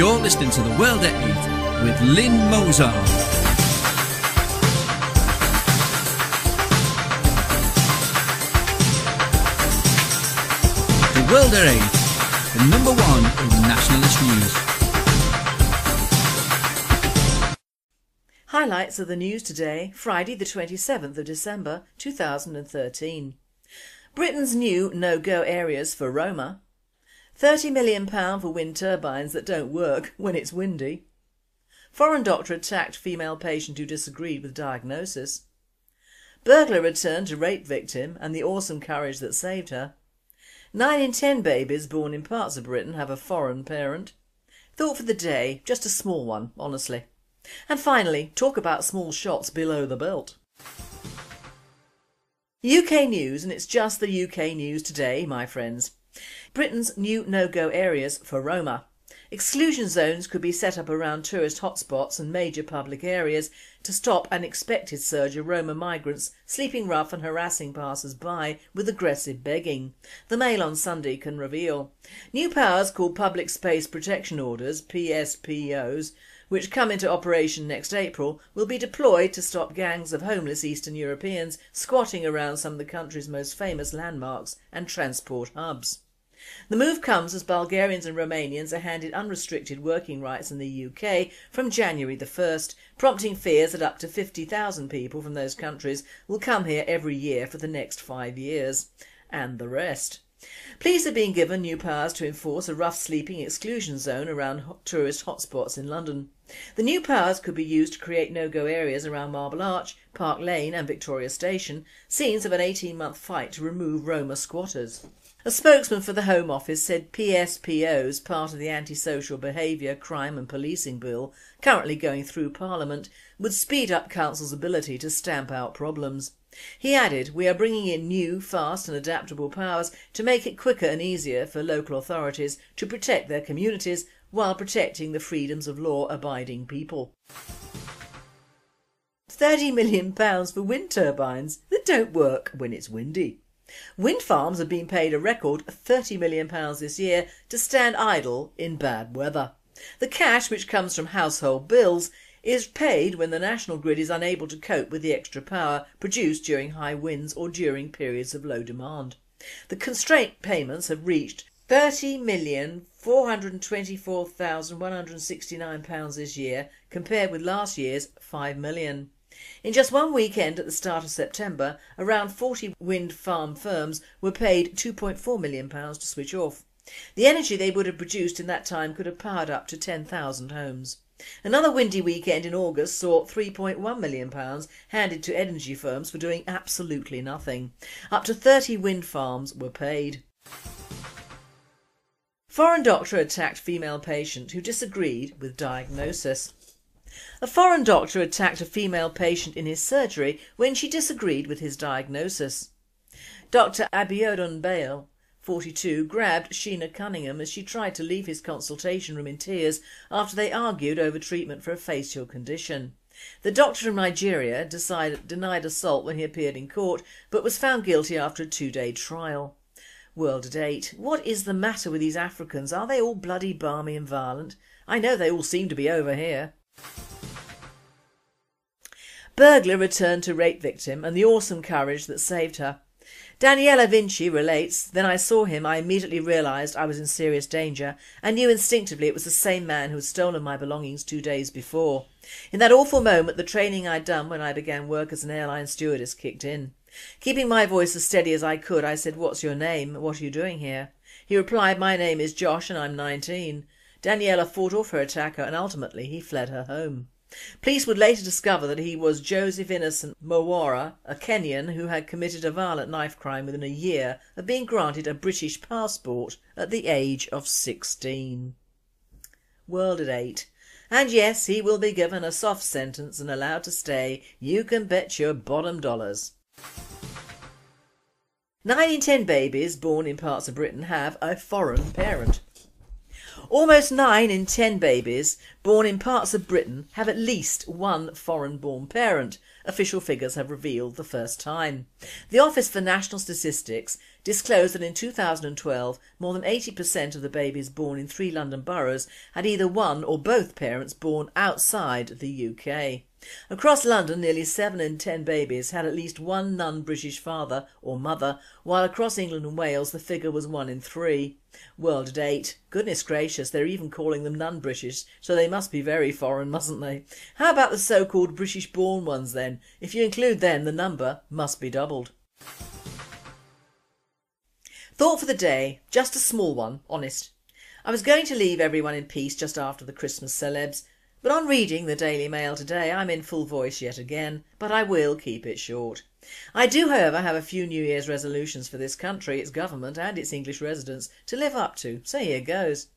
You're listening to The World at 8 with Lynn Mozart. The World at 8, the number one in nationalist news. Highlights of the news today, Friday the 27th of December 2013. Britain's new no-go areas for Roma. £30 million for wind turbines that don't work when it's windy. Foreign doctor attacked female patient who disagreed with diagnosis. Burglar returned to rape victim and the awesome courage that saved her. Nine in ten babies born in parts of Britain have a foreign parent. Thought for the day, just a small one, honestly. And finally, talk about small shots below the belt. UK news and it's just the UK news today, my friends. Britain's new no-go areas for Roma. Exclusion zones could be set up around tourist hotspots and major public areas to stop an expected surge of Roma migrants sleeping rough and harassing passers-by with aggressive begging. The Mail on Sunday can reveal. New powers called Public Space Protection Orders, PSPOs, which come into operation next April, will be deployed to stop gangs of homeless Eastern Europeans squatting around some of the country's most famous landmarks and transport hubs. The move comes as Bulgarians and Romanians are handed unrestricted working rights in the UK from January the 1st, prompting fears that up to 50,000 people from those countries will come here every year for the next five years. And the rest. Police are being given new powers to enforce a rough sleeping exclusion zone around tourist hotspots in London. The new powers could be used to create no-go areas around Marble Arch, Park Lane and Victoria Station, scenes of an 18-month fight to remove Roma squatters. A spokesman for the Home Office said PSPOs, part of the Antisocial Behaviour, Crime and Policing Bill, currently going through Parliament, would speed up Council's ability to stamp out problems. He added, we are bringing in new, fast and adaptable powers to make it quicker and easier for local authorities to protect their communities while protecting the freedoms of law-abiding people. £30 million for wind turbines that don't work when it's windy. Wind farms have been paid a record £30 million this year to stand idle in bad weather. The cash, which comes from household bills, is paid when the national grid is unable to cope with the extra power produced during high winds or during periods of low demand. The constraint payments have reached £30,424,169 this year compared with last year's £5 million. In just one weekend at the start of September, around 40 wind farm firms were paid £2.4 million to switch off. The energy they would have produced in that time could have powered up to 10,000 homes. Another windy weekend in August saw £3.1 million handed to energy firms for doing absolutely nothing. Up to 30 wind farms were paid. Foreign doctor attacked female patient who disagreed with diagnosis. A foreign doctor attacked a female patient in his surgery when she disagreed with his diagnosis. Dr Abiodun Bale 42, grabbed Sheena Cunningham as she tried to leave his consultation room in tears after they argued over treatment for a facial condition. The doctor from Nigeria decided, denied assault when he appeared in court but was found guilty after a two-day trial. World at 8. What is the matter with these Africans? Are they all bloody balmy and violent? I know they all seem to be over here. Burglar returned to rape victim and the awesome courage that saved her. Daniela Vinci relates, then I saw him, I immediately realised I was in serious danger and knew instinctively it was the same man who had stolen my belongings two days before. In that awful moment the training I'd done when I began work as an airline stewardess kicked in. Keeping my voice as steady as I could I said, what's your name? What are you doing here? He replied, my name is Josh and I'm 19. Daniela fought off her attacker and ultimately he fled her home. Police would later discover that he was Joseph Innocent Mwaura, a Kenyan who had committed a violent knife crime within a year of being granted a British passport at the age of 16. World at 8. And yes, he will be given a soft sentence and allowed to stay, you can bet your bottom dollars. 9 in 10 babies born in parts of Britain have a foreign parent. Almost 9 in 10 babies born in parts of Britain have at least one foreign-born parent, official figures have revealed the first time. The Office for National Statistics disclosed that in 2012 more than 80% of the babies born in three London boroughs had either one or both parents born outside the UK. Across London nearly 7 in 10 babies had at least one non-British father or mother while across England and Wales the figure was 1 in 3. World at 8. Goodness gracious they're even calling them non-British so they must be very foreign mustn't they? How about the so-called British born ones then? If you include them the number must be doubled. Thought for the day, just a small one, honest. I was going to leave everyone in peace just after the Christmas celebs but on reading the Daily Mail today I'm in full voice yet again, but I will keep it short. I do however have a few New Year's resolutions for this country, its government and its English residents to live up to, so here goes.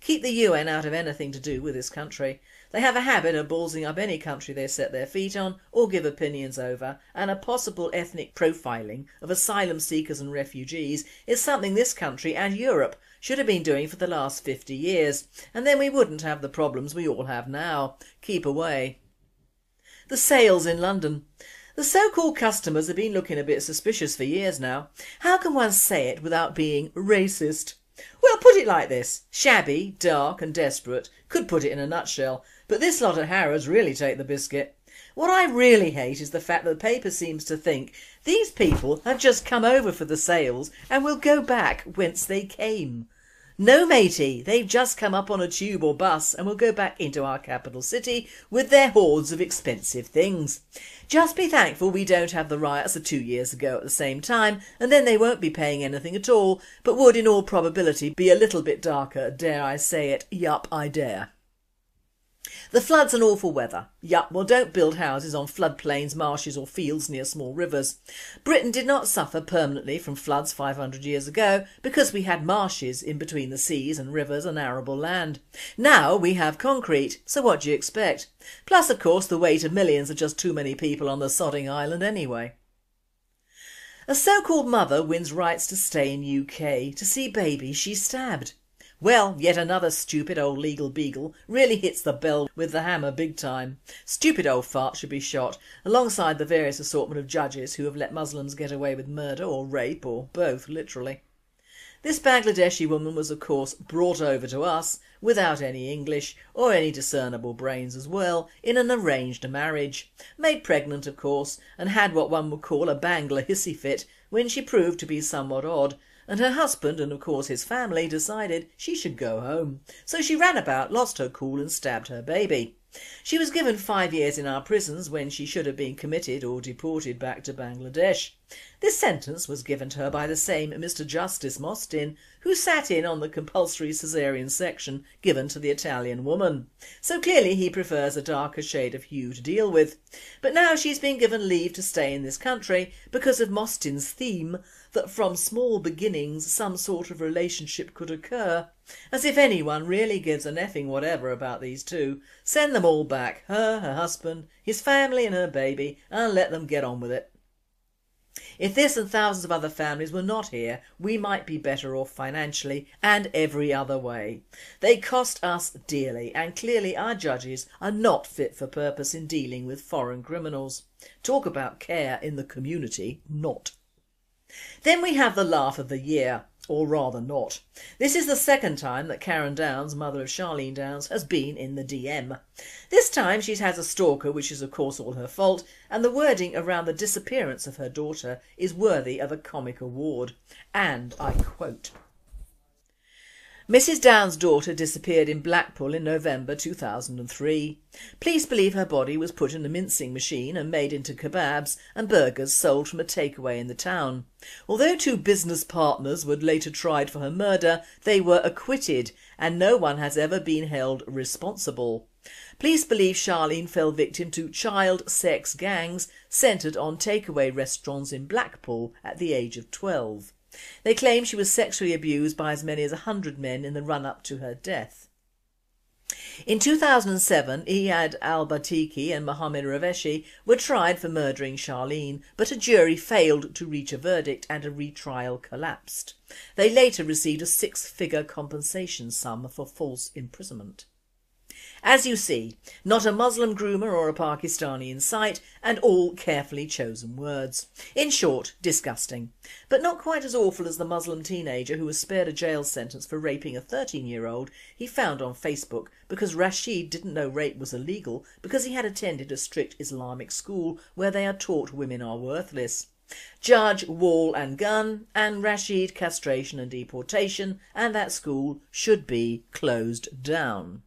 Keep the UN out of anything to do with this country. They have a habit of ballsing up any country they set their feet on or give opinions over and a possible ethnic profiling of asylum seekers and refugees is something this country and Europe should have been doing for the last 50 years and then we wouldn't have the problems we all have now. Keep away. The sales in London. The so-called customers have been looking a bit suspicious for years now. How can one say it without being racist? Well put it like this, shabby, dark and desperate could put it in a nutshell but this lot at Harrods really take the biscuit. What I really hate is the fact that the paper seems to think these people have just come over for the sales and will go back whence they came. No matey, they've just come up on a tube or bus and will go back into our capital city with their hordes of expensive things. Just be thankful we don't have the riots of two years ago at the same time and then they won't be paying anything at all but would in all probability be a little bit darker, dare I say it, yup I dare. The floods and awful weather. Yup, well don't build houses on floodplains, marshes or fields near small rivers. Britain did not suffer permanently from floods 500 years ago because we had marshes in between the seas and rivers and arable land. Now we have concrete, so what do you expect? Plus of course the weight of millions are just too many people on the sodding island anyway. A so-called mother wins rights to stay in UK to see baby she stabbed. Well, yet another stupid old legal beagle really hits the bell with the hammer big time. Stupid old fart should be shot, alongside the various assortment of judges who have let Muslims get away with murder or rape or both literally. This Bangladeshi woman was of course brought over to us without any English or any discernible brains as well in an arranged marriage, made pregnant of course and had what one would call a Bangla hissy fit when she proved to be somewhat odd and her husband and of course his family decided she should go home. So she ran about, lost her cool and stabbed her baby. She was given five years in our prisons when she should have been committed or deported back to Bangladesh. This sentence was given to her by the same Mr Justice Mostyn who sat in on the compulsory caesarean section given to the Italian woman. So clearly he prefers a darker shade of hue to deal with. But now she's been given leave to stay in this country because of Mostyn's theme that from small beginnings some sort of relationship could occur. As if anyone really gives a neffing whatever about these two. Send them all back, her, her husband, his family and her baby and let them get on with it. If this and thousands of other families were not here we might be better off financially and every other way. They cost us dearly and clearly our judges are not fit for purpose in dealing with foreign criminals. Talk about care in the community, not. Then we have the laugh of the year, or rather not. This is the second time that Karen Downes, mother of Charlene Downes, has been in the DM. This time she has a stalker which is of course all her fault and the wording around the disappearance of her daughter is worthy of a comic award. And I quote Mrs Downes' daughter disappeared in Blackpool in November 2003. Police believe her body was put in a mincing machine and made into kebabs and burgers sold from a takeaway in the town. Although two business partners were later tried for her murder, they were acquitted and no one has ever been held responsible. Police believe Charlene fell victim to child sex gangs centred on takeaway restaurants in Blackpool at the age of 12. They claim she was sexually abused by as many as a hundred men in the run-up to her death. In 2007 Iyad Albattikhi and Mohammed Reveshi were tried for murdering Charlene but a jury failed to reach a verdict and a retrial collapsed. They later received a six-figure compensation sum for false imprisonment. As you see, not a Muslim groomer or a Pakistani in sight and all carefully chosen words. In short, disgusting. But not quite as awful as the Muslim teenager who was spared a jail sentence for raping a 13 year old he found on Facebook because Rashid didn't know rape was illegal because he had attended a strict Islamic school where they are taught women are worthless. Judge, wall and gun and Rashid castration and deportation and that school should be closed down.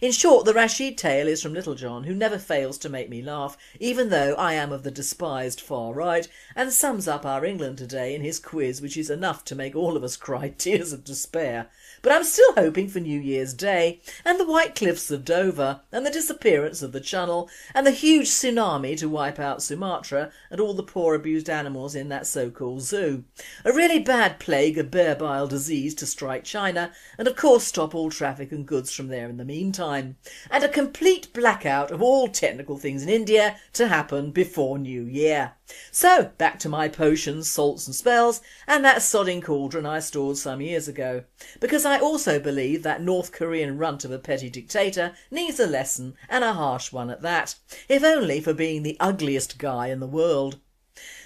In short the Rashid tale is from Littlejohn who never fails to make me laugh even though I am of the despised far right and sums up our England today in his quiz which is enough to make all of us cry tears of despair. But I'm still hoping for New Year's Day and the white cliffs of Dover and the disappearance of the Channel and the huge tsunami to wipe out Sumatra and all the poor abused animals in that so-called zoo. A really bad plague of bear bile disease to strike China and of course stop all traffic and goods from there in the meantime meantime and a complete blackout of all technical things in India to happen before New Year. So back to my potions, salts and spells and that sodding cauldron I stored some years ago because I also believe that North Korean runt of a petty dictator needs a lesson and a harsh one at that, if only for being the ugliest guy in the world.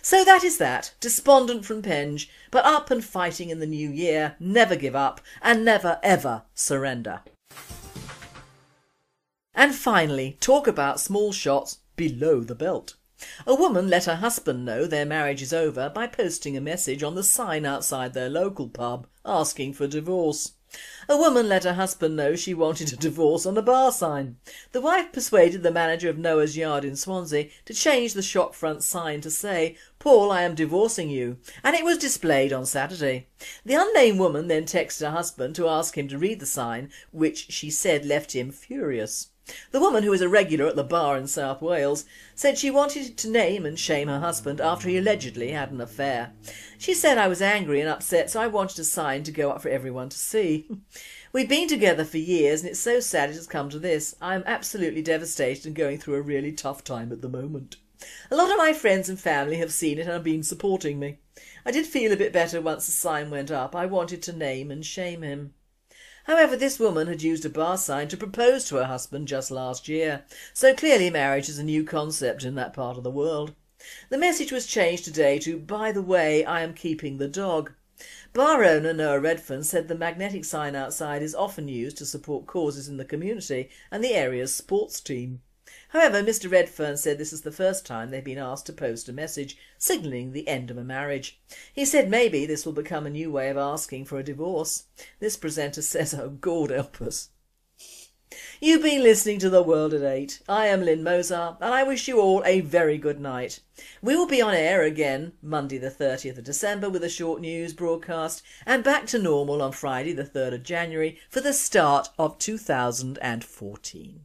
So that is that, despondent from Penge, but up and fighting in the new year, never give up and never ever surrender. And finally, talk about small shots below the belt. A woman let her husband know their marriage is over by posting a message on the sign outside their local pub asking for divorce. A woman let her husband know she wanted a divorce on a bar sign. The wife persuaded the manager of Noah's Yard in Swansea to change the shop front sign to say, Paul I am divorcing you and it was displayed on Saturday. The unnamed woman then texted her husband to ask him to read the sign which she said left him furious. The woman, who is a regular at the bar in South Wales, said she wanted to name and shame her husband after he allegedly had an affair. She said I was angry and upset so I wanted a sign to go up for everyone to see. We've been together for years and it's so sad it has come to this. I am absolutely devastated and going through a really tough time at the moment. A lot of my friends and family have seen it and have been supporting me. I did feel a bit better once the sign went up. I wanted to name and shame him. However, this woman had used a bar sign to propose to her husband just last year, so clearly marriage is a new concept in that part of the world. The message was changed today to, by the way, I am keeping the dog. Bar owner Noah Redfern said the magnetic sign outside is often used to support causes in the community and the area's sports team. However, Mr Redfern said this is the first time they've been asked to post a message signalling the end of a marriage. He said maybe this will become a new way of asking for a divorce. This presenter says, oh God help us. You've been listening to The World at 8. I am Lynn Mozart and I wish you all a very good night. We will be on air again Monday the 30th of December with a short news broadcast and back to normal on Friday the 3rd of January for the start of 2014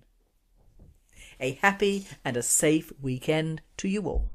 a happy and a safe weekend to you all.